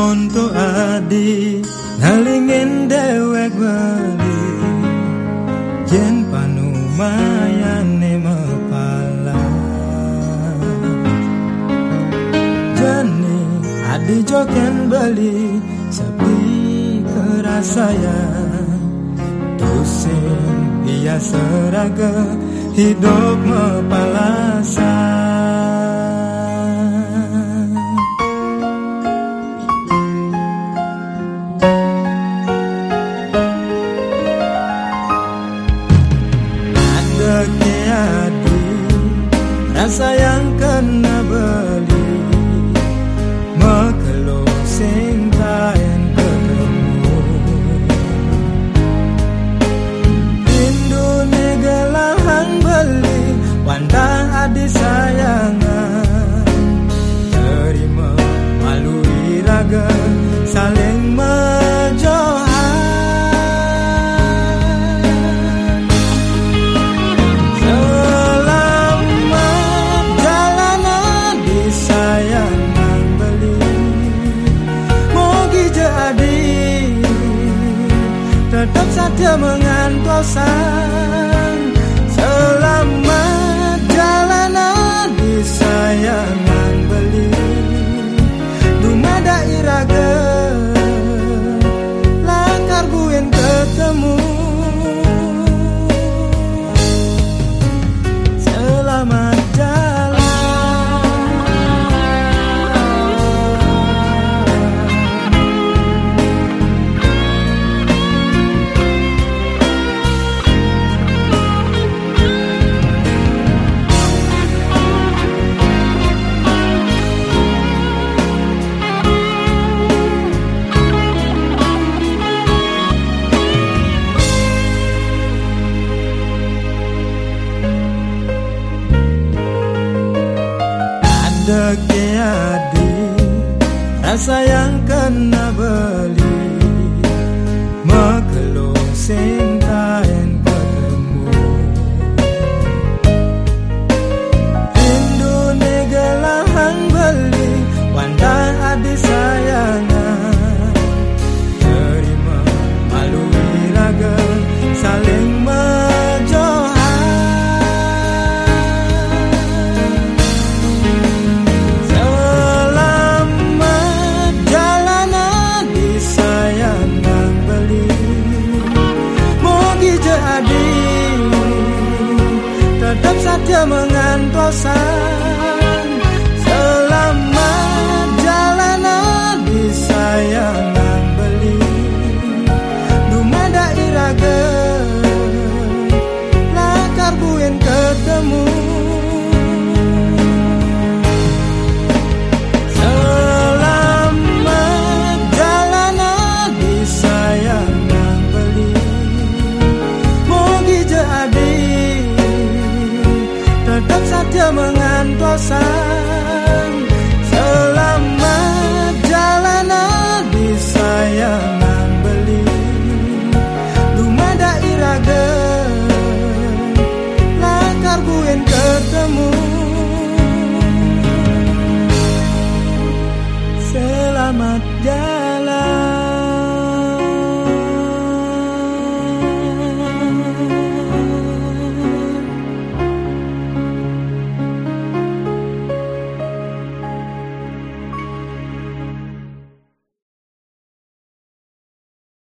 monto adi nalingin dewek wali jen panumayane mepala. Jani adi joken bali sepi kerasaya. Dosen ia seraga hidup mepalasan tetap saja deke adi Rasa yang kena beli saja mengantosan cosas.